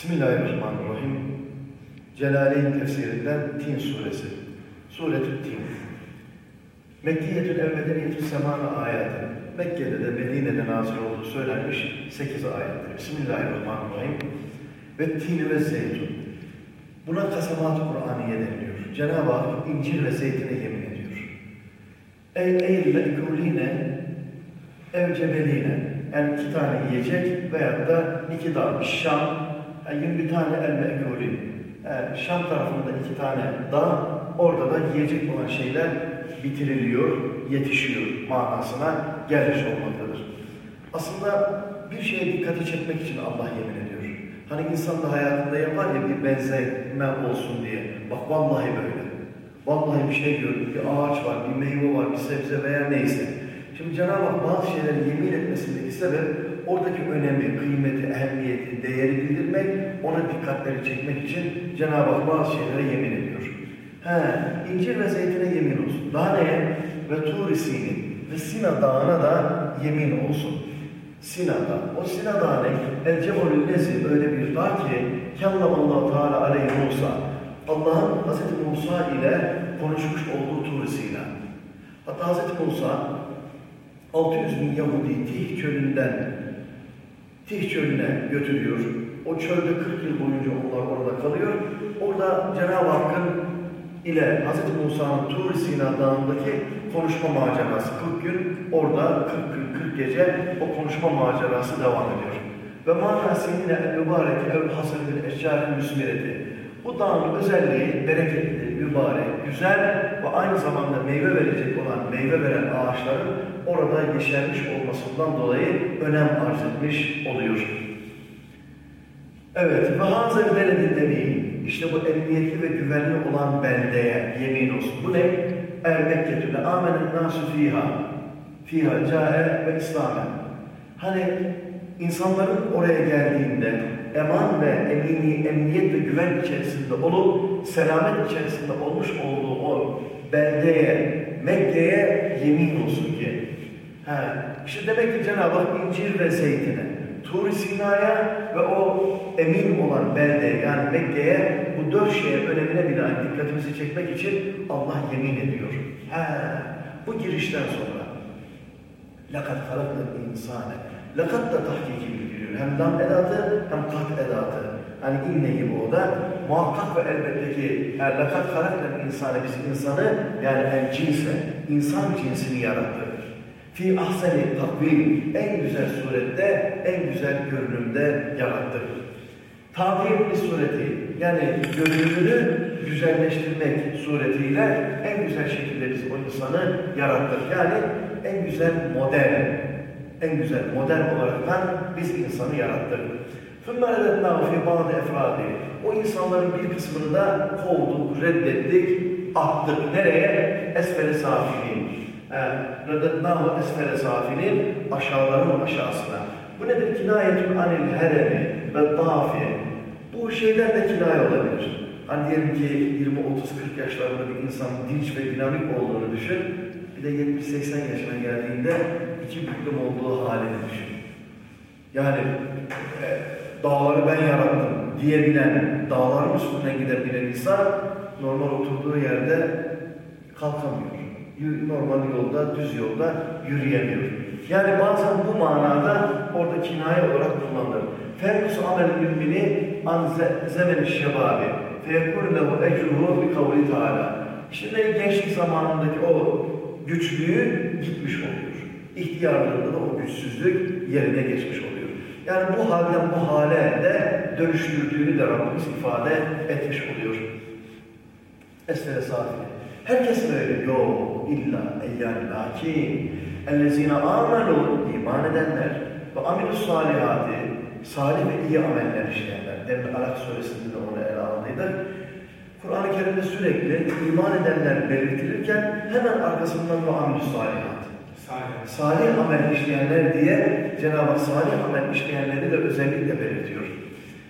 Bismillahirrahmanirrahim. Celaleyn tefsirinden Tin suresi. Suretü Tin. Mekkiyetül evmedeniyetü semana ayeti. Mekke'de de Medine'de nazil olduğu söylenmiş 8 ayettir. Bismillahirrahmanirrahim. Ve tin ve zeytun. Buna kasamat-ı Kur'aniye deniliyor. Cenab-ı Hak incir ve zeytine yemin ediyor. Ey eyyil me'kuline ev cebeline yani iki tane yiyecek veyahut da iki dağ, Şam, yani bir tane el me'kulin. Yani Şam tarafında iki tane dağ, orada da yiyecek olan şeyler bitiriliyor, yetişiyor manasına gelmiş olmaktadır. Aslında bir şeye dikkati çekmek için Allah yemin ediyor. Hani insan da hayatında yapar ya bir benzeme olsun diye. Bak vallahi böyle. Vallahi bir şey gördüm, bir ağaç var, bir meyve var, bir sebze veya neyse. Şimdi Cenab-ı Hak bazı şeyleri yemin etmesindeki sebep oradaki önemi, kıymeti, ehemmiyeti, değeri bildirmek, ona dikkatleri çekmek için Cenab-ı Hak bazı şeylere yemin ediyor. He, incir ve zeytine yemin olsun. Daha neye? Ve Turisinin ve Sina Dağı'na da yemin olsun. Sina Dağı. O Sina Dağı ne? El Cemalül Nezi öyle bir dağ ki Allah Teala aleyhi Musa. Allah'ın Hz. Musa ile konuşmuş olduğu Turisi'yle. Hatta Hz. Musa 600 bin Yahudi Tih çölünden Tih çölüne götürüyor. O çölde 40 yıl boyunca onlar orada kalıyor. Orada Cenab-ı Hakk'ın ile Hz. Musa'nın Tur Sina Dağı'ndaki konuşma macerası 40 gün orada 40 gün 40 gece o konuşma macerası devam ediyor. Ve mana seninle el mübarek ev hasıl bil eşyârin müsmireti. Bu dağın özelliği bereketli, mübarek, güzel ve aynı zamanda meyve verecek olan meyve veren ağaçların orada yeşermiş olmasından dolayı önem arz etmiş oluyor. Evet, ve hazır beledin emin. İşte bu emniyetli ve güvenli olan beldeye yemin olsun. Bu ne? Er Mekke'tüne amenen nasu fiha. Fiha cahe ve İslam'e. Hani insanların oraya geldiğinde eman ve emini, emniyet ve güven içerisinde olup selamet içerisinde olmuş olduğu o beldeye, Mekke'ye yemin olsun ki. Ha, işte demek ki Cenab-ı Hak incir ve zeytine, tur Sina'ya ve o emin olan beldeye yani Mekke'ye bu dört şeye önemine binaen dikkatimizi çekmek için Allah yemin ediyor. He, bu girişten sonra lakat karaklı insanı, lakat da tahkiki bildiriyor. Hem lam edatı hem kat edatı. Hani inne gibi o da. Muhakkak ve elbette ki yani lakat karakter insanı biz insanı yani en cinse, insan cinsini yarattı. Fi ahseni takvim en güzel surette, en güzel görünümde yarattı. Tabir bir sureti yani görünümünü güzelleştirmek suretiyle en güzel şekilde biz o insanı yarattık. Yani en güzel model, en güzel model olaraktan biz insanı yarattık. ثُمَّ اَلَدْنَاهُ فِي بَعْضِ اَفْرَادِ O insanların bir kısmını da kovduk, reddettik, attık. Nereye? Esfere safilin. Reddetnâhu esfere safilin aşağıların aşağısına. Bu nedir? Kinayetün anil heremi ve dafi. Bu şeyler de kinaye olabilir. Hani diyelim ki 20, 30, 40 yaşlarında bir insan dinç ve dinamik olduğunu düşün. Bir de 70-80 yaşına geldiğinde iki olduğu halini düşün. Yani e, dağları ben yarattım diyebilen, dağların üstünden gidebilen insan normal oturduğu yerde kalkamıyor. Normal yolda, düz yolda yürüyemiyor. Yani bazen bu manada orada kinaye olarak kullanılır. Ferkusu amel mümini an zemeni şebabi feyekul lehu ecruhu bi kavli teala. Şimdi gençlik zamanındaki o güçlüğü gitmiş oluyor. İhtiyarlığında da o güçsüzlük yerine geçmiş oluyor. Yani bu halden bu hale de dönüştürdüğünü de Rabbimiz ifade etmiş oluyor. Esfere sahibi. Herkes böyle yok illa eyyâni lakin ellezîne âmenû iman edenler ve amilus salihati salih ve iyi ameller işleyenler. Demin Alak suresinde de onu ele aldıydık. Kur'an-ı Kerim'de sürekli iman edenler belirtilirken hemen arkasından ve amilus salihat. Salih. Amel işleyenler diye Cenab-ı Salih amel işleyenleri de özellikle belirtiyor.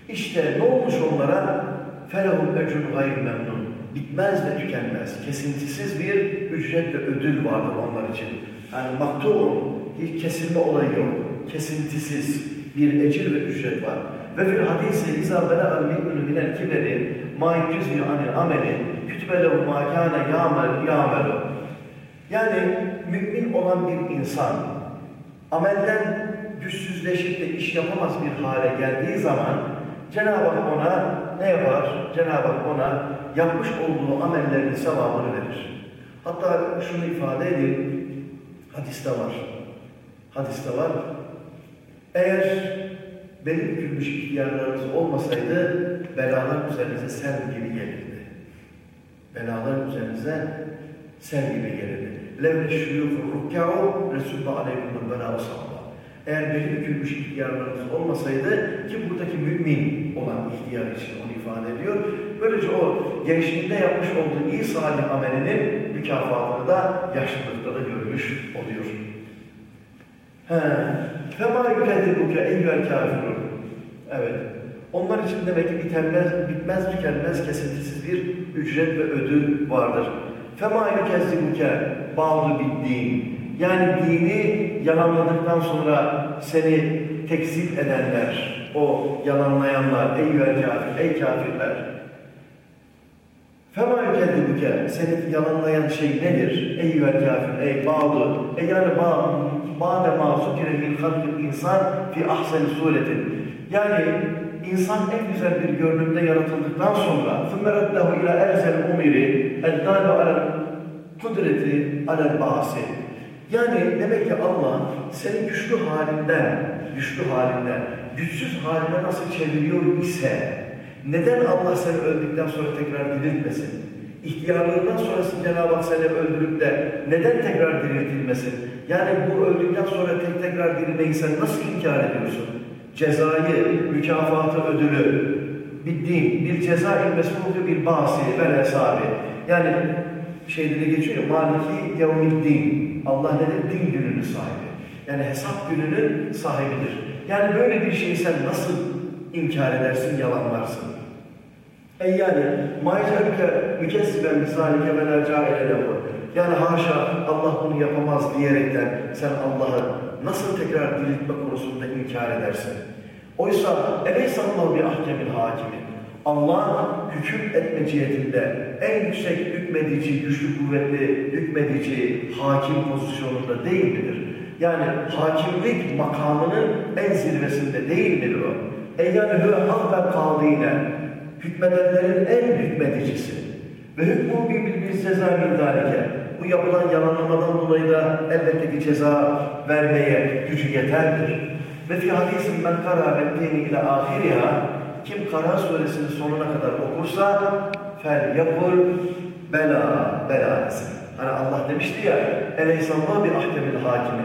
İşte ne olmuş onlara? Felehum öcün gayr memnun. Bitmez ve tükenmez. Kesintisiz bir ücret ve ödül vardır onlar için. Yani maktuğun, bir kesilme olayı yok. Kesintisiz bir ecir ve ücret var. Ve bir fil hadisi izâ belâ'l mü'minü minel kiberi mâ yüzü anil ameli kütbelev mâ kâne yâmelu. Yani mümin olan bir insan amelden güçsüzleşip de iş yapamaz bir hale geldiği zaman Cenab-ı Hak ona ne yapar? Cenab-ı Hak ona yapmış olduğu amellerin sevabını verir. Hatta şunu ifade edeyim, hadiste var. Hadiste var. Eğer benim bükülmüş ihtiyarlarınız olmasaydı belalar üzerinize sel gibi gelirdi. Belalar üzerinize sel gibi gelirdi لَوْنَ الشُّيُوفُ الرُّكَّعُ رَسُولَ عَلَيْكُمُ الْبَلَاءُ صَعْبًا Eğer benim bükülmüş ihtiyarlarınız olmasaydı ki buradaki mümin olan ihtiyar için onu ifade ediyor. Böylece o gençliğinde yapmış olduğu iyi salih amelinin mükafatını da yaşlılıkta da görmüş oluyor. فَمَا يُكَذِّبُكَ اَيُّهَا الْكَافِرُونَ Evet. Onlar için demek ki bitenmez, bitmez tükenmez kesintisiz bir ücret ve ödül vardır. فَمَا يُكَذِّبُكَ bağlı bittiğin. Yani dini yalanladıktan sonra seni tekzip edenler, o yalanlayanlar, ey kafir, ey kafirler. فَمَا يُكَذِّبُكَ Seni yalanlayan şey nedir? Ey kafir, ey bağlı. E yani bağ, ba'de ma zukire min halkil insan fi ahseni suretin. Yani insan en güzel bir görünümde yaratıldıktan sonra ثُمَّ رَدَّهُ اِلَى اَرْزَ الْاُمِرِ اَدَّالُ عَلَى kudreti alel basi. Yani demek ki Allah seni güçlü halinden, güçlü halinden, güçsüz haline nasıl çeviriyor ise neden Allah seni öldükten sonra tekrar diriltmesin? İhtiyarlığından sonrası Cenab-ı Hak seni öldürüp de neden tekrar diriltilmesin? Yani bu öldükten sonra tek tekrar dirilmeyi sen nasıl inkar ediyorsun? Cezayı, mükafatı, ödülü, bildiğin bir ceza ilmesi oluyor bir basi ve hesabı. Yani şeyde de geçiyor ya, Maliki yevmiddin. Allah nedir? Din gününün sahibi. Yani hesap gününün sahibidir. Yani böyle bir şeyi sen nasıl inkar edersin, yalanlarsın? Ey yani mâicâlike mükessiben misâlike ve lâ câile Yani haşa Allah bunu yapamaz diyerekten sen Allah'ı nasıl tekrar diriltme konusunda inkar edersin? Oysa eleysallahu bir ahkemil hakimi. Allah hüküm etme cihetinde en yüksek hükmedici, güçlü kuvvetli hükmedici, hakim pozisyonunda değil midir? Yani hakimlik makamının en zirvesinde değil midir o? Eyyâne hüve hak kâdîne hükmedenlerin en hükmedicisi. Ve hükmü bir bir bir ceza mindalike. Bu yapılan yalanlamadan dolayı da elbette ki ceza vermeye gücü yeterdir. Ve fi hadisin men kara ve ile ahiriha kim Kara suresinin sonuna kadar okursa fel yapul bela bela desin. Hani Allah demişti ya eleysallah bir ahkemil hakimi.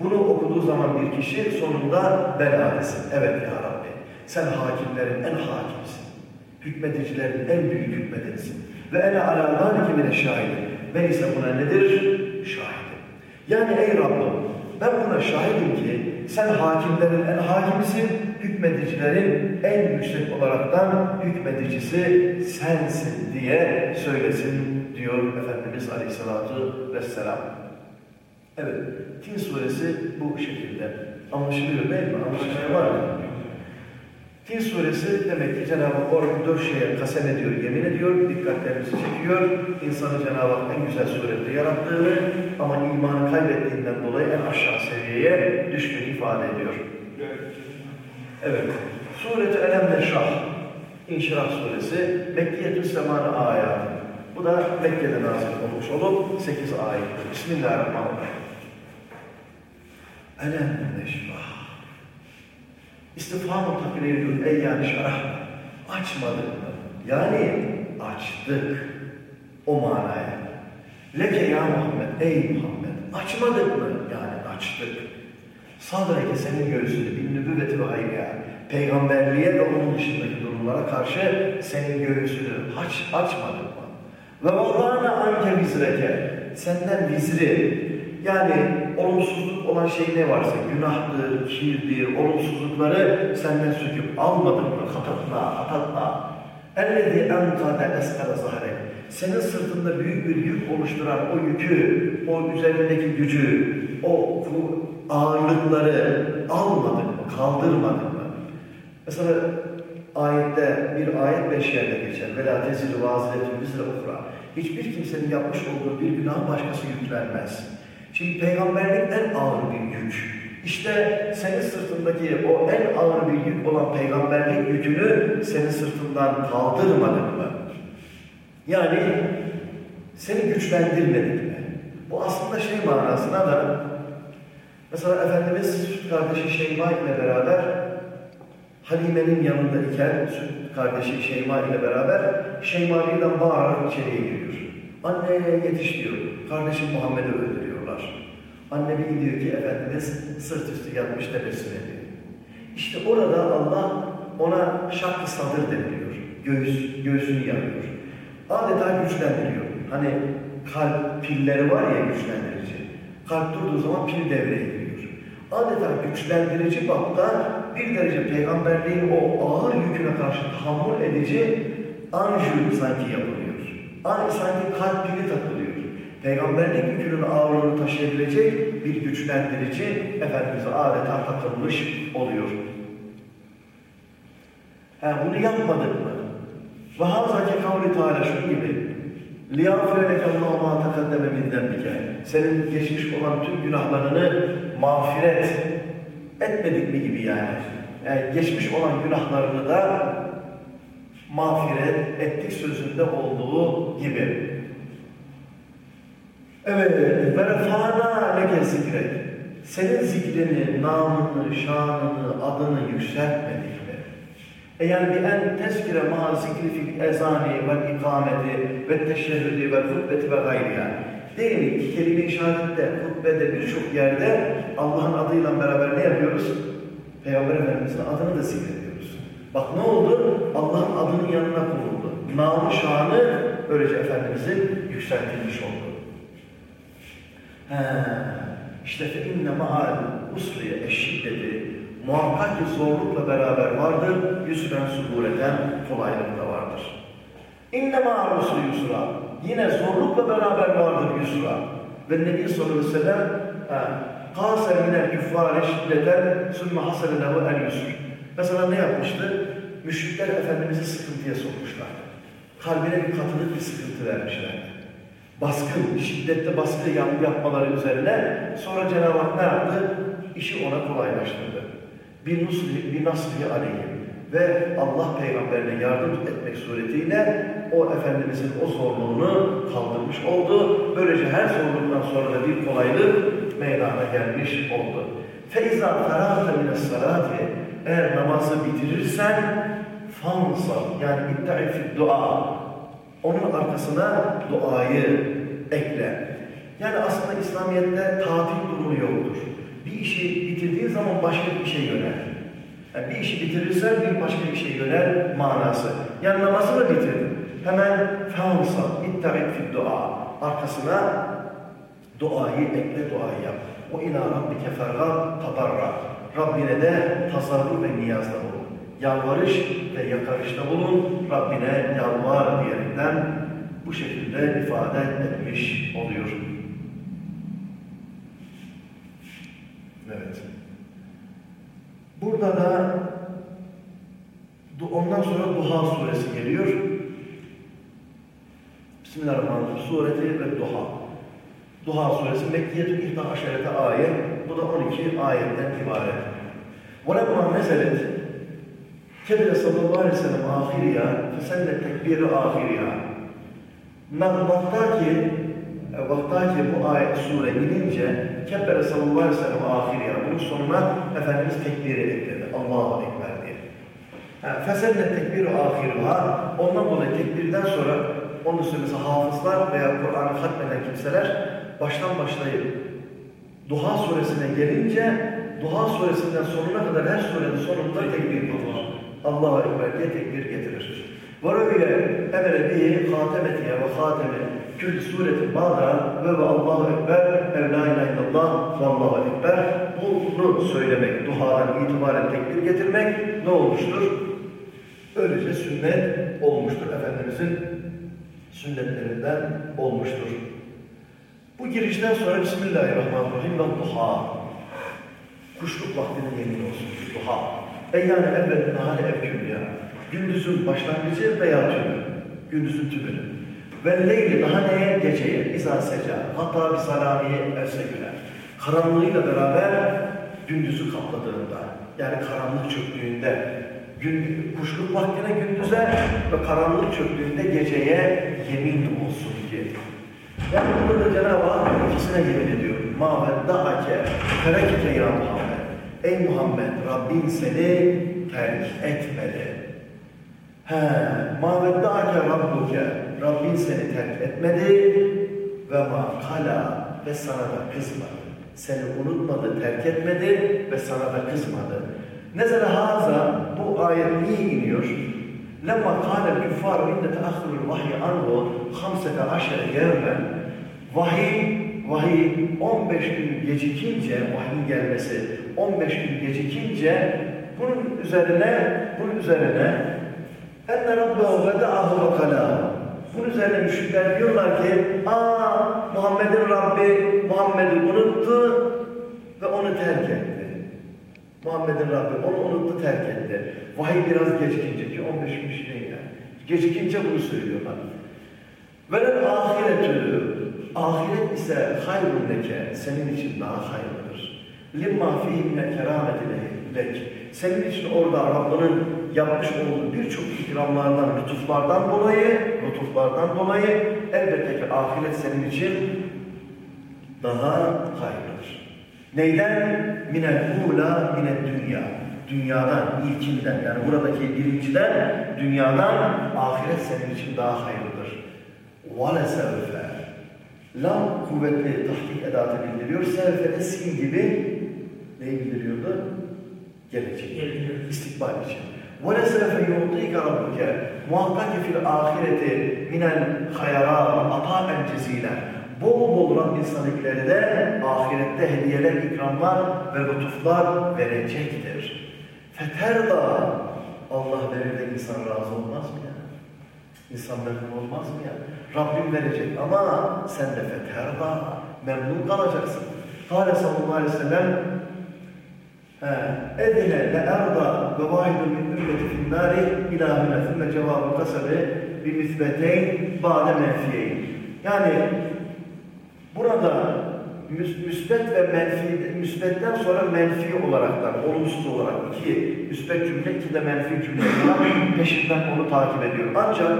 Bunu okuduğu zaman bir kişi sonunda bela desin. Evet ya Rabbi sen hakimlerin en hakimsin. Hükmedicilerin en büyük hükmedenisin. Ve ene ala zâlike mine şahidi. Ben ise buna nedir? Şahidim. Yani ey Rabbim ben buna şahidim ki sen hakimlerin en hakimisin, hükmedicilerin en yüksek olaraktan hükmedicisi sensin diye söylesin diyor Efendimiz Aleyhisselatü Vesselam. Evet, Tin suresi bu şekilde. Anlaşılıyor değil mi? Anlaşılıyor var mı? Tin suresi demek ki Cenab-ı Hak orada dört şeye kasem ediyor, yemin ediyor, dikkatlerimizi çekiyor. İnsanı Cenab-ı Hak en güzel surette yarattığını ama imanı kaybettiğinden dolayı en aşağı seviyeye düştüğünü ifade ediyor. Evet. Sureti Elem Neşrah, İnşirah suresi, Mekkiyetü Semane ayet. Bu da Mekke'de nazil olmuş olup 8 ayet. Bismillahirrahmanirrahim. Elem Neşrah. İstifam-ı takdir ediyor. Ey yani şarah. Açmadık mı? Yani açtık. O manaya. Leke ya Muhammed. Ey Muhammed. Açmadık mı? Yani açtık. Sadreke senin göğsünü bin nübüvveti ve hayriya. Peygamberliğe ve onun dışındaki durumlara karşı senin göğsünü aç, açmadık mı? Ve vallâne anke vizreke. Senden vizri, yani olumsuzluk olan şey ne varsa, günahtır, kirdir, olumsuzlukları senden söküp almadın mı? Hatatna, hatatna. Ellezî enkâde eskara zahrek. Senin sırtında büyük bir yük oluşturan o yükü, o üzerindeki gücü, o ağırlıkları almadık mı, kaldırmadık mı? Mesela ayette bir ayet beş yerde geçer. وَلَا تَزِلُ وَازِلَةٌ وِزْرَ اُخْرَى Hiçbir kimsenin yapmış olduğu bir günah başkası yüklenmez. Şimdi peygamberlik en ağır bir yük. İşte senin sırtındaki o en ağır bir yük olan peygamberlik yükünü senin sırtından kaldırmadık mı? Yani seni güçlendirmedik mi? Bu aslında şey manasına da mesela Efendimiz kardeşi Şeyma ile beraber Halime'nin yanında iken kardeşi Şeyma ile beraber Şeyma birden bağırarak içeriye giriyor. Anne yetiş diyor. Kardeşim Muhammed'i öldürüyorlar. Anne bir gidiyor ki Efendimiz sırt üstü yatmış tebessüm ediyor. İşte orada Allah ona şak-ı sadır deniliyor. Göğüs, göğsünü yarıyor. Adeta güçlendiriyor. Hani kalp pilleri var ya güçlendirici. Kalp durduğu zaman pil devreye giriyor. Adeta güçlendirici bakta bir derece peygamberliğin o ağır yüküne karşı tahammül edici anjur sanki yapılıyor. Aynı sanki kalp pili takılıyor Peygamberlik yükünün ağırlığını taşıyabilecek bir güçlendirici Efendimiz'e adeta takılmış oluyor. Ha, bunu yapmadık mı? Ve hazaki kavli Teala şu gibi لِيَغْفِرَ لَكَ اللّٰهُ مَا تَقَدَّمَ مِنْ ذَنْبِكَ Senin geçmiş olan tüm günahlarını mağfiret etmedik mi gibi yani. yani geçmiş olan günahlarını da mağfiret ettik sözünde olduğu gibi. Evet, ve refana leke zikrek. Senin zikrini, namını, şanını, adını yükseltmedik mi? E yani bir en tezkire ma zikri fil ezani ve ikameti ve teşehhüdü ve hutbeti ve gayriya. Değil mi? İki kelime-i şehadette, hutbede birçok yerde Allah'ın adıyla beraber ne yapıyoruz? Peygamber Efendimiz'in adını da zikrediyoruz. Bak ne oldu? Allah'ın adının yanına konuldu. Namı şanı böylece Efendimiz'in yükseltilmiş oldu. He, işte inne ma'al usriye eşşiddeti muhakkak ki zorlukla beraber vardır, yüsren subureten kolaylık da vardır. İnne ma'al usri yusra yine zorlukla beraber vardır yusra. Ve Nebi sallallahu aleyhi ve sellem minel küffâre şiddeten sümme hasele lehu el yusr. Mesela ne yapmıştı? Müşrikler Efendimiz'i sıkıntıya sokmuşlar. Kalbine bir katılık bir sıkıntı vermişlerdi baskın, şiddetli baskı yap, yapmaları üzerine sonra Cenab-ı Hak ne yaptı? İşi ona kolaylaştırdı. Bir nusri, bir nasri aleyhi ve Allah peygamberine yardım etmek suretiyle o Efendimizin o zorluğunu kaldırmış oldu. Böylece her zorluktan sonra da bir kolaylık meydana gelmiş oldu. فَاِذَا فَرَاتَ مِنَ الصَّلَاتِ Eğer namazı bitirirsen fansa yani iddia dua onun arkasına duayı ekle. Yani aslında İslamiyet'te tatil durumu yoktur. Bir işi bitirdiğin zaman başka bir şey yönel. Yani bir işi bitirirsen bir başka bir şey yönel manası. Yani namazı da bitirdin. Hemen fansa, itta'id fi dua. Arkasına duayı ekle, duayı yap. O ila rabbike ferra tadarra. Rabbine de tasarruf ve niyazda bulun yalvarış ve yakarışta bulun, Rabbine yalvar diyerekten bu şekilde ifade etmiş oluyor. Evet. Burada da ondan sonra Duha suresi geliyor. Bismillahirrahmanirrahim. Sureti ve Duha. Duha suresi Mekkiyetül İhta aşerete ayet. Bu da 12 ayetten ibaret. وَلَمَّا نَزَلَتْ Kebire sallallahu aleyhi ve sellem ahiriya, feselle tekbiri ahiriya. Vaktaki, vaktaki bu ayet sure inince Kebire sallallahu aleyhi ve sellem ahiriya. Bunun sonuna Efendimiz tekbiri ekledi. Allahu Ekber diye. Feselle tekbiri ahiriha. Ondan dolayı tekbirden sonra onun süresi hafızlar veya Kur'an'ı hatmeden kimseler baştan başlayıp Duha suresine gelince Duha suresinden sonuna kadar her surenin sonunda tekbir yapılır. Allahu Ekber diye tekbir getirir. Vara bile emre bihi hatemetiye ve hatemi kül suretin bağda ve ve Allahu Ekber evla ilahe illallah ve Allahu Ekber bunu söylemek, duhadan itibaren tekbir getirmek ne olmuştur? Öylece sünnet olmuştur. Efendimizin sünnetlerinden olmuştur. Bu girişten sonra Bismillahirrahmanirrahim ve duha. Kuşluk vaktinin yemin olsun. Duha. Ey yani evvel nahar evkül ya. Gündüzün başlangıcı veya tümü. Gündüzün tümünü. Ve leyli daha neye? Geceye. İzâ seca. Hatta bir salamiye evse güler. Karanlığıyla beraber gündüzü kapladığında, yani karanlık çöktüğünde, gün, kuşluk vaktine gündüze ve karanlık çöktüğünde geceye yemin olsun ki. Yani burada da Cenab-ı Hak ikisine yemin ediyor. مَا وَدَّعَكَ فَرَكِكَ ya Muhammed. Ey Muhammed Rabbin seni terk etmedi. He, mâveddâke rabbuke Rabbin seni terk etmedi ve ma kala ve sana da kızmadı. Seni unutmadı, terk etmedi ve sana da kızmadı. Nezele haza bu ayet niye iniyor? Lemma kâle küffâr inne teahhurul vahyi anhu hamsete aşere yevmen vahiy vahiy 15 gün gecikince vahyin gelmesi 15 gün gecikince bunun üzerine, bunun üzerine enne rabbehu veda'ahu ve kalâhu bunun üzerine müşrikler diyorlar ki aa Muhammed'in Rabbi Muhammed'i unuttu ve onu terk etti. Muhammed'in Rabbi onu unuttu, terk etti. Vahiy biraz gecikince ki 15 gün şey yani. Bunu söylüyorlar. Velel ahiretü ahiret ise hayrun leke senin için daha hayırlıdır. Limma fihimne kerameti lek. Senin için orada Rabbinin yapmış olduğu birçok ikramlardan, lütuflardan dolayı, lütuflardan dolayı elbette ki ahiret senin için daha hayırlıdır. Neyden? Minel ula minel dünya. Dünyadan, ilkinden yani buradaki birinciden, dünyadan ahiret senin için daha hayırlıdır. وَلَا سَوْفَ Lam kuvvetli tahkik edatı bildiriyor. Sevfe de sin gibi neyi bildiriyordu? Gelecek. İstikbal için. وَلَسَوْفَ يُعْطِيكَ رَبُّكَ Muhakkak ki fil ahireti minel hayara ataen cezilen. Bol bol Rabbin sana ileride ahirette hediyeler, ikramlar ve lütuflar verecektir. Feterda Allah verir de insan razı olmaz mı ya? İnsan memnun olmaz mı ya? Rabbim verecek ama sen de feterda memnun kalacaksın. Kale sallallahu aleyhi ve sellem Edine le erda ve vahidun min ümmeti finnari ilahine thümme cevabı kasabe bi müsbeteyn ba'de menfiyeyn. Yani burada müsbet ve menfi, müsbetten sonra menfi olaraktan, olumsuz olarak iki müsbet cümle, iki de menfi cümle var. Peşinden onu takip ediyor. Ancak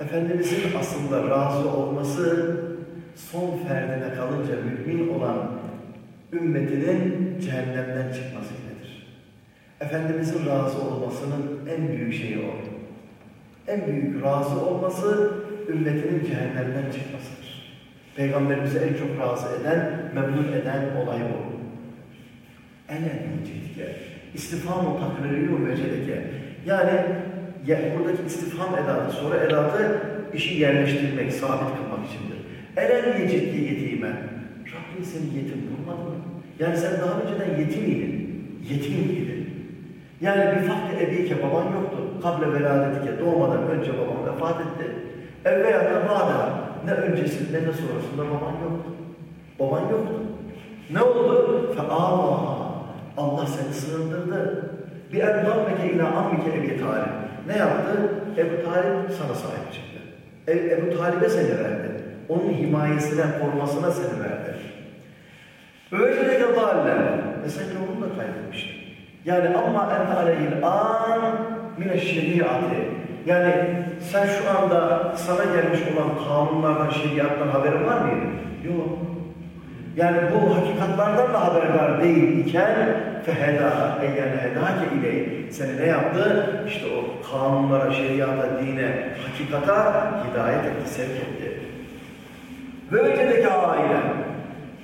Efendimizin aslında razı olması son ferdine kalınca mümin olan ümmetinin cehennemden çıkması iledir. Efendimizin razı olmasının en büyük şeyi o. En büyük razı olması ümmetinin cehennemden çıkmasıdır. Peygamberimizi en çok razı eden, memnun eden olay bu. Elen yiyecekke, istifam-ı takririyu vecedeke. Yani ya, buradaki istifham edatı, soru edatı işi yerleştirmek, sabit kılmak içindir. Elen yiyecekke yetimen. Rabbin seni yetim bulmadı mı? Yani sen daha önceden yetim miydin? Yetim miydin? Yani bir fakti ebiyke baban yoktu. Kable veladetike doğmadan önce baban vefat etti. Evveya da bada ne öncesinde ne sonrasında baban yoktu. Baban yoktu. Ne oldu? Fe'âvâ. Allah seni sığındırdı. Bir erdâmeke ilâ ammike Ebi Talib. Ne yaptı? Ebu Talib sana sahip çıktı. E, Ebu Talib'e seni verdi. Onun himayesine, korumasına seni verdi. Böylece daller. Ve sen onu da kaybetmiştin. Yani ama ente aleyhil an mine şeriatı. Yani sen şu anda sana gelmiş olan kanunlardan, şeriattan haberin var mıydı? Yok. Yani bu hakikatlardan da haberdar değil iken feheda eyyâne hedâke ile seni ne yaptı? İşte o kanunlara, şeriata, dine, hakikata hidayet etti, sevk etti. Böylecedeki aile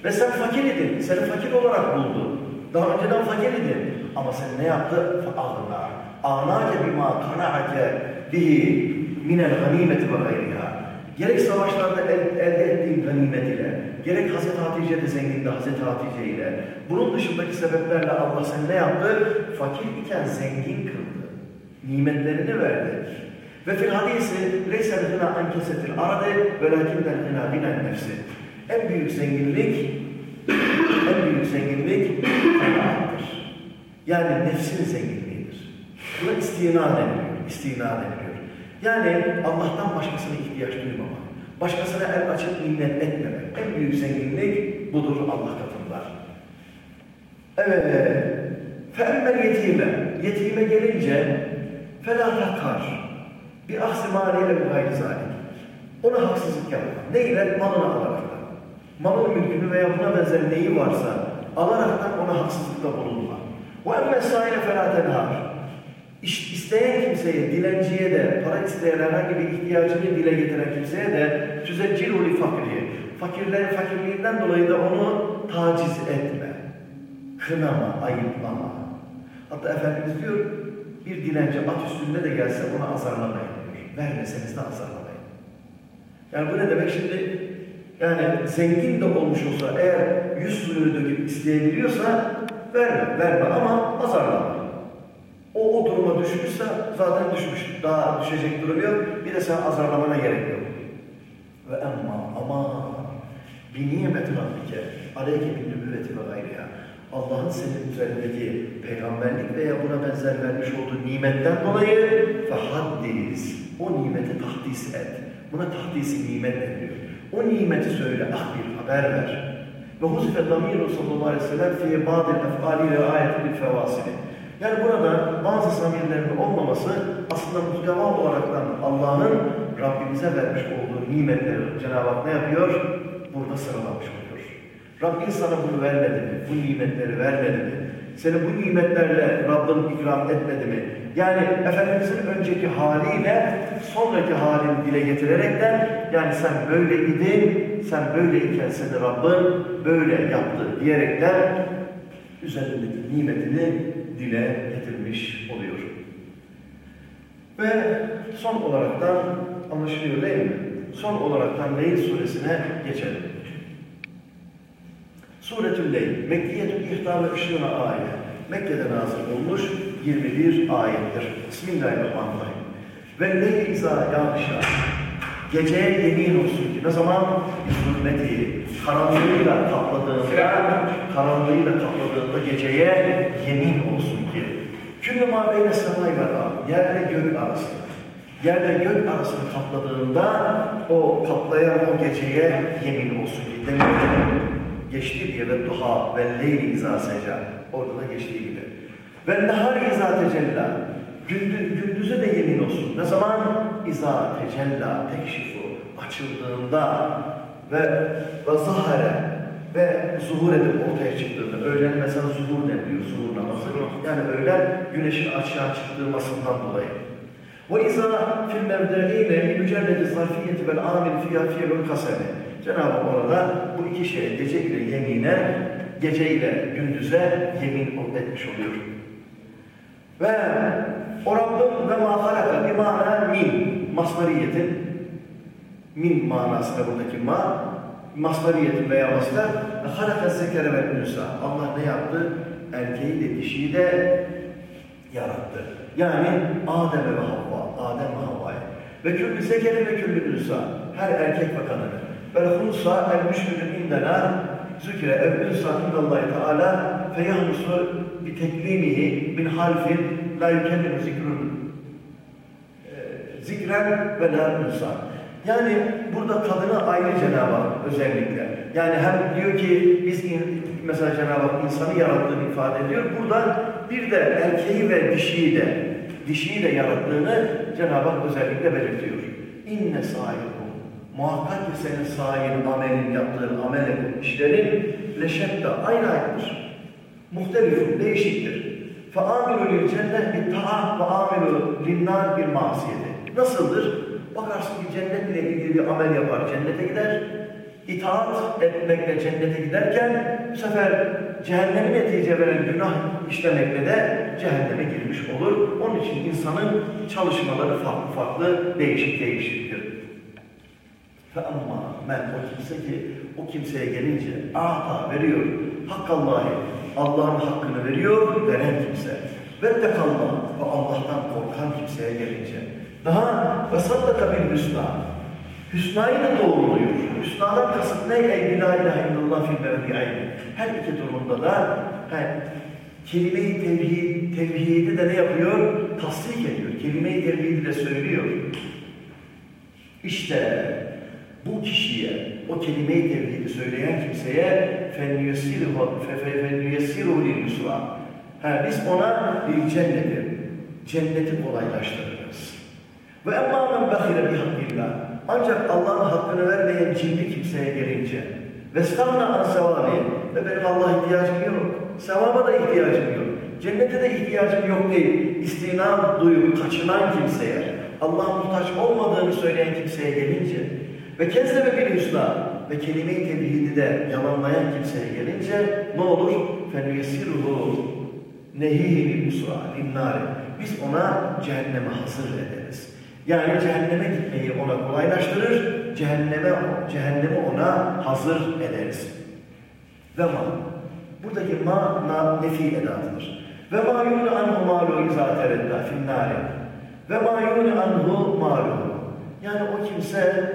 ve sen fakir idin. Seni fakir olarak buldu. Daha önceden fakir idin. Ama sen ne yaptı? Faallah. Anake bima kanaake bihi minel ganimeti ve gayriha. Gerek savaşlarda el, elde ettiğin ganimet ile, gerek Hazreti Hatice'de zengindi Hazreti Hatice ile, bunun dışındaki sebeplerle Allah seni ne yaptı? Fakir iken zengin kıldı. Nimetlerini verdi. Ve fil hadisi, leysel hına ankesetil arade ve lakinden hına binen nefsi. En büyük zenginlik en büyük zenginlik kanaattır. Yani nefsin zenginliğidir. Buna istina deniliyor. İstina deniliyor. Yani Allah'tan başkasına ihtiyaç duymamak. Başkasına el açıp minnet etmemek. En büyük zenginlik budur Allah katında. Evet. Fe'emmel yetime. Yetime gelince fela takar. Bir ahsi maniyle bu hayli zalik. Ona haksızlık yapma. Neyle? Malını alarak Malın mülkünü veya buna benzer neyi varsa alaraktan ona haksızlıkta bulunma. وَاَمَّا سَائِلَ فَلَا تَنْهَارِ İş, isteyen kimseye, dilenciye de, para isteyen herhangi bir ihtiyacını dile getiren kimseye de tüzeccilûli fakriye. Fakirlerin fakirliğinden dolayı da onu taciz etme. Kınama, ayıplama. Hatta Efendimiz diyor, bir dilenci at üstünde de gelse ona azarlamayın diyor. Vermeseniz de azarlamayın. Yani bu ne demek şimdi? Yani zengin de olmuş olsa eğer yüz suyunu döküp isteyebiliyorsa verme, verme ama azarlama. O, o duruma düşmüşse zaten düşmüş. Daha düşecek durum yok. Bir de sen azarlamana gerek yok. Ve emma ama bi nimet rabbike aleyke bin nübüvveti ve gayriha. Allah'ın senin üzerindeki peygamberlik veya buna benzer vermiş olduğu nimetten dolayı fehaddis. O nimeti tahdis et. Buna tahdisi nimet deniliyor. O nimeti söyle, ah bir haber ver. Ve huzife damiru sallallahu aleyhi ve sellem fiye ba'dil efali ve ayeti bil fevasili. Yani burada bazı zamirlerin olmaması aslında muhteva olaraktan Allah'ın Rabbimize vermiş olduğu nimetleri Cenab-ı Hak ne yapıyor? Burada sıralamış oluyor. Rabbin sana bunu vermedi mi? Bu nimetleri vermedi mi? Seni bu nimetlerle Rabbin ikram etmedi mi? Yani Efendimizin önceki haliyle sonraki halini dile getirerekten yani sen böyleydin, sen böyleyken seni Rabbin böyle yaptı diyerekten üzerindeki nimetini dile getirmiş oluyor. Ve son olaraktan anlaşılıyor değil mi? Son olaraktan Leyl suresine geçelim. Suretül Leyl, Mekkiyetül İhtar ve Işığına ayet. Mekke'de nazil olmuş 21 ayettir. Bismillahirrahmanirrahim. Ve leyl izâ yâşâ. Geceye yemin olsun ki ne zaman? Zulmeti, karanlığıyla kapladığında, karanlığıyla kapladığında geceye yemin olsun ki. Küllü mâ beyne semâi ve yerle gök arası. Yerle gök arasını kapladığında o kaplayan o geceye yemin olsun ki. Demek ki geçti diye ve duha ve leyli izâ seca. Orada da geçtiği gibi. Ve nehar izâ tecella. Gündüz, gündüze de yemin olsun. Ne zaman? İzâ tecella tekşifu. Açıldığında ve ve zahare ve zuhur edip ortaya çıktığında. Öğlen mesela zuhur deniliyor. Zuhur namazı. Yani öğlen güneşin açığa çıktırmasından dolayı. Ve izâ fil mevde'ine mücerredi zarfiyeti vel amil fiyâ fiyelun kasemi. Cenab-ı Hak orada bu iki şeye gece ile yemine, gece ile gündüze yemin etmiş oluyor. Ve o Rabbim ve ma halaka bir mana min, masmariyetin min manasında buradaki ma, masmariyetin veya maslar halaka zekere ve ünsa. Allah ne yaptı? Erkeği de dişiyi de yarattı. Yani Adem ve Havva, Adem ve Havva'yı. Ve küllü zekere ve küllü ünsa. Her erkek ve kadını. Vel hunsa el müşmülün indena zükre ev ünsa indallahi teala feyahmusu bi teklimihi min harfin la yükellimu zikrun zikren ve la. Yani burada kadını ayrı Cenab-ı özellikle. Yani hem diyor ki biz in, mesela Cenab-ı insanı yarattığını ifade ediyor. Burada bir de erkeği ve dişiyi de dişiyi de yarattığını Cenab-ı özellikle belirtiyor. İnne sahibi muhakkak ki senin sahin, amelin, yaptığın amel işlerin leşette aynı aynıdır. Muhtelifun, değişiktir. فَاَمِلُ لِلْجَنَّةِ بِالْتَعَى وَاَمِلُ لِلنَّارِ بِالْمَعْسِيَةِ Nasıldır? Bakarsın ki cennet ile ilgili bir amel yapar, cennete gider. İtaat etmekle cennete giderken bu sefer cehennemi netice veren günah işlemekle de cehenneme girmiş olur. Onun için insanın çalışmaları farklı farklı, değişik değişiktir. Ama men o kimse ki o kimseye gelince ata veriyor. Hakkallahi Allah'ın hakkını veriyor veren kimse. Ve tekallah ve Allah'tan korkan kimseye gelince. Daha ve saddaka bil hüsna. Hüsnayı da doğruluyor. Hüsnadan kasıt ne? Ey la ilahe illallah fil mevdi'ayn. Her iki durumda da he, kelime-i tevhid, tevhidi de ne yapıyor? Tasdik ediyor. Kelime-i tevhidi de söylüyor. İşte bu kişiye, o kelime-i tevhidi söyleyen kimseye فَنْيَسِرُهُ لِلْيُسْرَى Ha, biz ona bir cenneti, cenneti kolaylaştırırız. Ve اَمَّا مَنْ بَخِرَ بِحَقِّ Ancak Allah'ın hakkını vermeyen cimri kimseye gelince ve stavna an sevabi ve benim Allah ihtiyacım yok, sevaba da ihtiyacım yok, cennete de ihtiyacım yok deyip istinam duyup kaçınan kimseye, Allah muhtaç olmadığını söyleyen kimseye gelince ve kezzebe bir hüsna ve kelime-i tevhidi de yalanlayan kimseye gelince ne olur? فَنُيَسِرُهُ nehihi musra linnâri. Biz ona cehenneme hazır ederiz. Yani cehenneme gitmeyi ona kolaylaştırır, cehenneme cehennemi ona hazır ederiz. Ve ma, buradaki ma na nefi edatıdır. Ve ma yûne anhu mâlu izâ tereddâ finnâri. Ve ma yûne anhu mâlu. Yani o kimse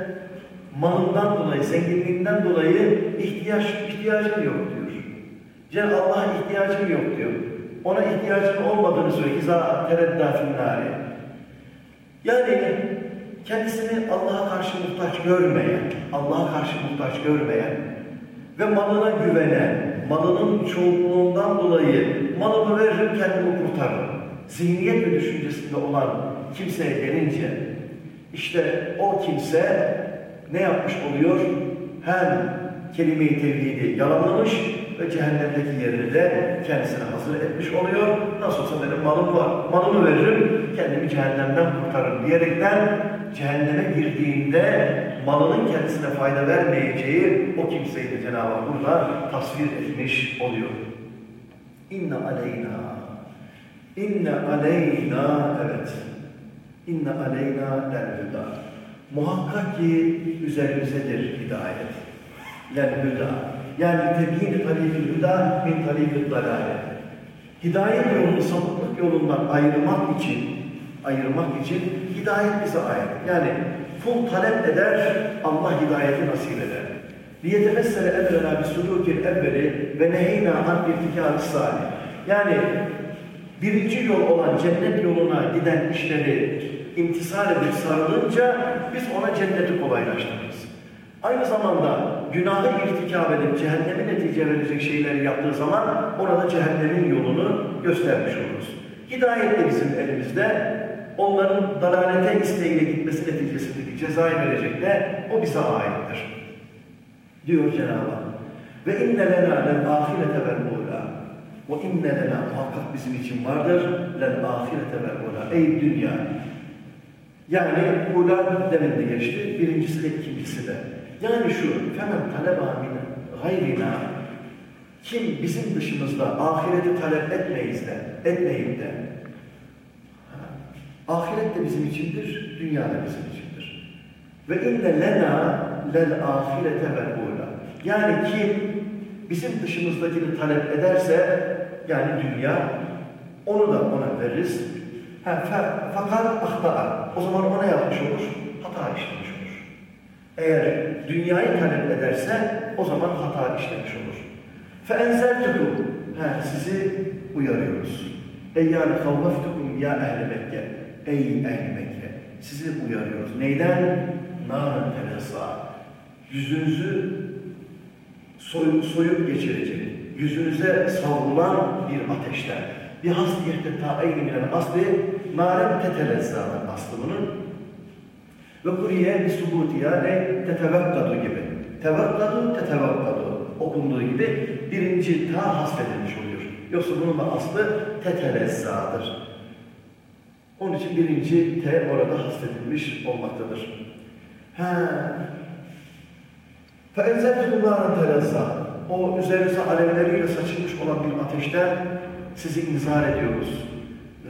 malından dolayı, zenginliğinden dolayı ihtiyaç, ihtiyacım yok diyor. Cenab-ı Allah'a ihtiyacım yok diyor. Ona ihtiyacın olmadığını söylüyor. İzâ tereddâ finnâri. Yani kendisini Allah'a karşı muhtaç görmeyen, Allah'a karşı muhtaç görmeyen ve malına güvenen, malının çoğunluğundan dolayı malımı veririm kendimi kurtarırım. Zihniyet ve düşüncesinde olan kimseye gelince işte o kimse ne yapmış oluyor? Hem kelime-i tevhidi yalanlamış ve cehennemdeki yerini de kendisine hazır etmiş oluyor. Nasıl olsa benim malım var, malımı veririm, kendimi cehennemden kurtarırım diyerekten cehenneme girdiğinde malının kendisine fayda vermeyeceği o kimseyi de Cenab-ı Hak burada tasvir etmiş oluyor. İnne aleyna, inne aleyna, evet, inne aleyna lel hüda. Muhakkak ki üzerimizedir hidayet. Lel hüda. Yani tebyin tarikül hüda min tarikül dalale. Hidayet yolunu sapıklık yolundan ayırmak için ayırmak için hidayet bize ait. Yani kul talep eder, Allah hidayeti nasip eder. لِيَتَمَسَّلَ اَمْرَنَا بِسُلُوكِ الْاَوَّلِ وَنَهَيْنَا عَنْ اِرْتِكَابِ السَّالِ Yani birinci yol olan cennet yoluna giden işleri imtisal edip sarılınca biz ona cenneti kolaylaştırırız. Aynı zamanda günahı irtikab edip cehennemi netice verecek şeyleri yaptığı zaman ona da cehennemin yolunu göstermiş oluruz. Hidayet de bizim elimizde. Onların dalalete isteğiyle gitmesi neticesindeki cezayı verecek de o bize aittir. Diyor Cenab-ı Hak. Ve inne lena lel ahirete vel ula. Ve inne lena muhakkak bizim için vardır. Lel ahirete vel ula. Ey dünya. Yani ula demin de geçti. Birincisi de ikincisi de. Yani şu, femen taleba min gayrina kim bizim dışımızda ahireti talep etmeyiz de, etmeyip de ahiret de bizim içindir, dünya da bizim içindir. Ve inne lena lel ahirete vel ula. Yani kim bizim dışımızdakini talep ederse yani dünya onu da ona veririz. Ha, fe, fakat ahtaa. O zaman o ne yapmış olur? Hata işlemiş olur. Eğer dünyayı talep ederse o zaman hata işlemiş olur. Fe enzeltukum. Ha, sizi uyarıyoruz. Ey yani kavmaftukum ya ehli Mekke. Ey ehli Mekke. Sizi uyarıyoruz. Neyden? Nâren telesa. Yüzünüzü soy, soyup geçirecek. Yüzünüze savrulan bir ateşten Bir hasbiyette ta'eyni milen asli nâren tetelezzadan aslı bunun. Ve kuriye bir subuti yani tetevekkadu gibi. Tevekkadu tetevekkadu okunduğu gibi birinci ta hasfedilmiş oluyor. Yoksa bunun da aslı tetelezzadır. Onun için birinci T orada hasfedilmiş olmaktadır. Ha. فَاَنْزَلْتُ نَارًا تَلَزَّا O üzerinize alevleriyle saçılmış olan bir ateşten sizi inzar ediyoruz.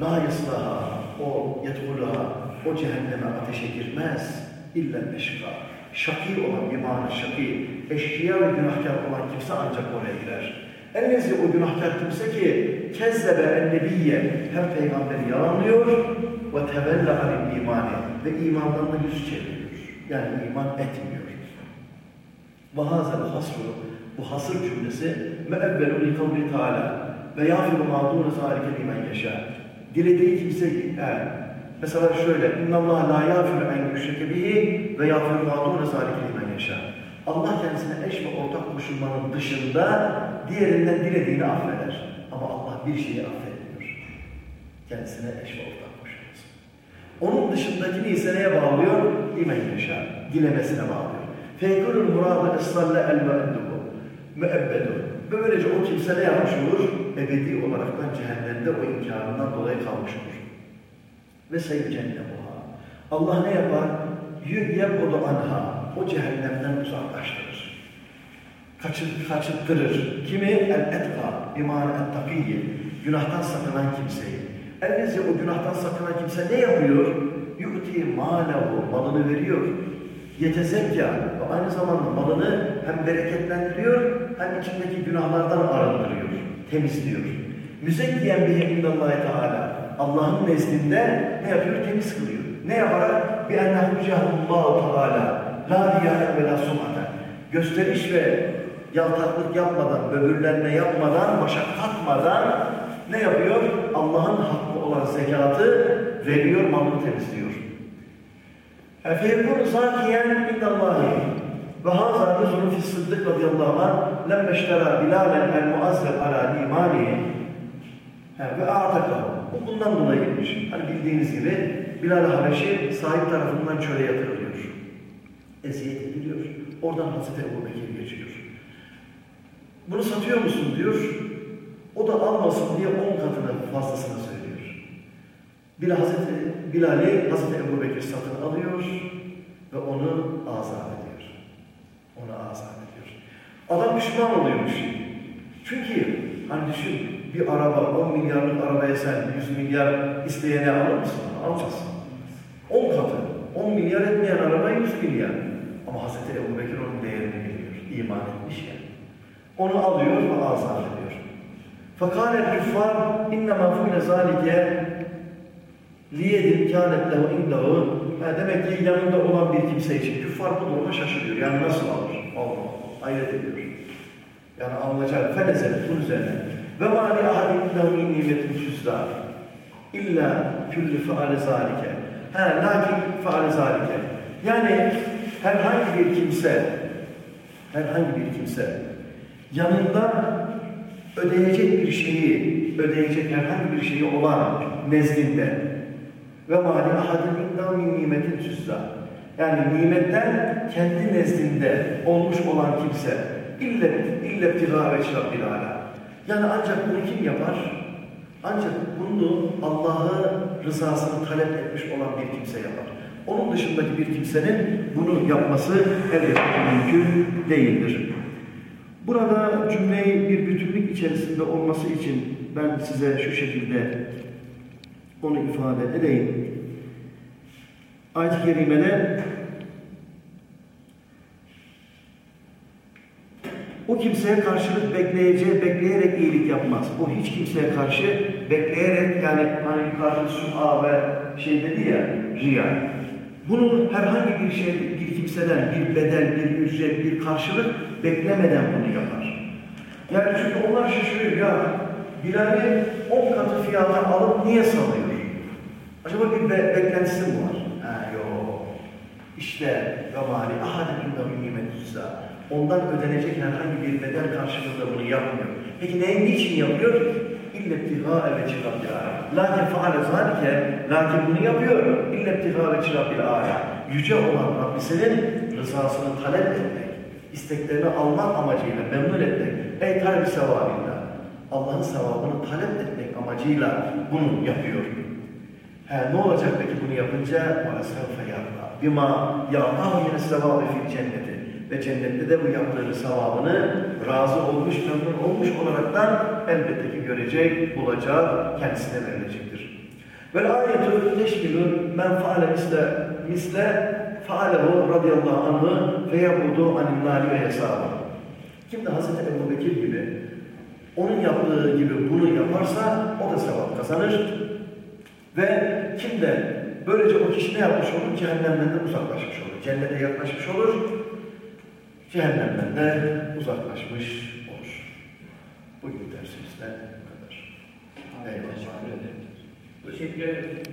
La yaslaha, o yedhulaha, o cehenneme ateşe girmez. İlla eşka. Şakî olan imanı şakî, eşkıya ve günahkar olan kimse ancak oraya girer. Ellezi o günahkar kimse ki kezzebe ennebiyye hem peygamberi yalanlıyor ve tevelle anil imani ve imandan da yüz çeviriyor. Yani iman etmiyor. Ve hazel hasru bu hasır cümlesi meebbelu li kavli teala ve yafiru mağdûne zâlike limen yaşa. Dilediği kimse, he, mesela şöyle, اِنَّ اللّٰهَ لَا يَافِرُ اَنْ يُشْرَكَ بِهِ ve yafiru mağdûne zâlike limen yaşa. Allah kendisine eş ve ortak koşulmanın dışında diğerinden dilediğini affeder. Ama Allah bir şeyi affetmiyor. Kendisine eş ve ortak koşulması. Onun dışındakini ise neye bağlıyor? İmen yaşa. Dilemesine bağlıyor. Feykurul murada ıslalle el müeddubu. Böylece o kimse ne yapmış olur? Ebedi olaraktan cehennemde o imkanından dolayı kalmış olur. Ve seyyid cennemuha. Allah ne yapar? Yü'yebudu anha. O cehennemden uzaklaştırır. Kaçır, kaçırttırır. Kimi? El-etka. İman et-takiyye. Günahtan sakınan kimseyi. Ellezi o günahtan sakınan kimse ne yapıyor? Yu'ti mâlehu. Malını veriyor. Yetezekya. Ve aynı zamanda malını hem bereketlendiriyor hem içindeki günahlardan arındırıyor. Temizliyor. Müzekkiyen bihe indallâhi teâlâ. Allah'ın nezdinde ne yapıyor? Temiz kılıyor. Ne yaparak? Bir ennehu cehallâhu teâlâ. La riyâne ve la sum'ate. Gösteriş ve yaltaklık yapmadan, böbürlenme yapmadan, başa katmadan ne yapıyor? Allah'ın hakkı olan zekatı veriyor, malını temizliyor. Efeyekun zakiyen indallâhi ve hâzâ nuzulun fi sıddık radıyallahu anh lemmeştera bilalen el muazzeb ala imanihi ve a'takahu. Bu bundan dolayı gelmiş. Hani bildiğiniz gibi Bilal Habeşi sahip tarafından çöle yatırılıyor. Eziyet ediliyor. Oradan Hazreti Ebu Bekir geçiyor. Bunu satıyor musun diyor. O da almasın diye on katını fazlasını söylüyor. Bilal Hazreti Bilal'i Hazreti Ebu Bekir satın alıyor ve onu azat ediyor Onu azat ediyor. Adam pişman oluyormuş. Çünkü hani düşün bir araba 10 milyarlık arabaya sen 100 milyar isteyene alır mısın? Almazsın. 10 katı. 10 milyar etmeyen araba 100 milyar. Ama Hazreti Ebu Bekir onun değerini biliyor. İman etmiş ya. Onu alıyor ve azat ediyor. فَقَالَ الْكُفَّارِ اِنَّمَا فُيْنَ ذَٰلِكَ لِيَدٍ كَانَتْ لَهُ اِنْدَهُ Demek ki yanında olan bir kimse için küffar bu duruma şaşırıyor. Yani nasıl alır? Allah hayret ediyor. Yani alınacak fenezet bunun üzerine. Ve mâ li ahadin min nimetin tüzdâ. İlla külli feale zâlike. He, lakin feale zâlike. Yani herhangi bir kimse, herhangi bir kimse yanında ödeyecek bir şeyi, ödeyecek herhangi bir şeyi olan nezdinde ve mali ahadin min nimetin tüzdâ. Yani nimetten kendi nezdinde olmuş olan kimse ille ille tigâ ve şirabbil âlâ. Yani ancak bunu kim yapar? Ancak bunu Allah'ı rızasını talep etmiş olan bir kimse yapar. Onun dışındaki bir kimsenin bunu yapması elbette mümkün değildir. Burada cümleyi bir bütünlük içerisinde olması için ben size şu şekilde onu ifade edeyim. Ayet-i Kerime'de o kimseye karşılık bekleyeceği, bekleyerek iyilik yapmaz. O hiç kimseye karşı bekleyerek yani hani yukarıda sum'a ve şey dedi ya, riya. Bunu herhangi bir şey, bir kimseden bir bedel, bir ücret, bir karşılık beklemeden bunu yapar. Yani çünkü onlar şaşırıyor ya, Bilal'i 10 katı fiyata alıp niye salıyor? Acaba bir be beklentisi mi var? Ha yok. İşte gabali ahadin inda bir nimet Ondan ödenecek herhangi bir bedel karşılığında bunu yapmıyor. Peki neyin niçin yapıyor? İlle ibtiha ve çirabbil âlâ. Lakin faale zâlike, lakin bunu yapıyor. İlle ibtiha ve çirabbil âlâ. Yüce olan Rabbisinin rızasını talep etmek, isteklerini almak amacıyla memnun etmek. Ey talep sevabıyla. Allah'ın sevabını talep etmek amacıyla bunu yapıyor. He, ne olacak peki bunu yapınca? وَاَسْرَفَ يَرْضَى بِمَا يَعْطَهُ مِنَ السَّوَابِ فِي الْجَنَّةِ ve cennette de bu yaptığı sevabını razı olmuş, memnun olmuş olaraktan elbette ki görecek, bulacak, kendisine verilecektir. Vel ayetu teşmilun men faale misle misle faalehu radıyallahu anh'ı ve yabudu anillâli ve hesabı. Kim de Hazreti Ebu Bekir gibi onun yaptığı gibi bunu yaparsa o da sevap kazanır. Ve kim de böylece o kişi ne yapmış olur? Cehennemden de uzaklaşmış olur. Cennete yaklaşmış olur cehennemden de uzaklaşmış olur. Bugün dersimizde bu kadar. Eyvallah. Teşekkür ederim. Teşekkür ederim.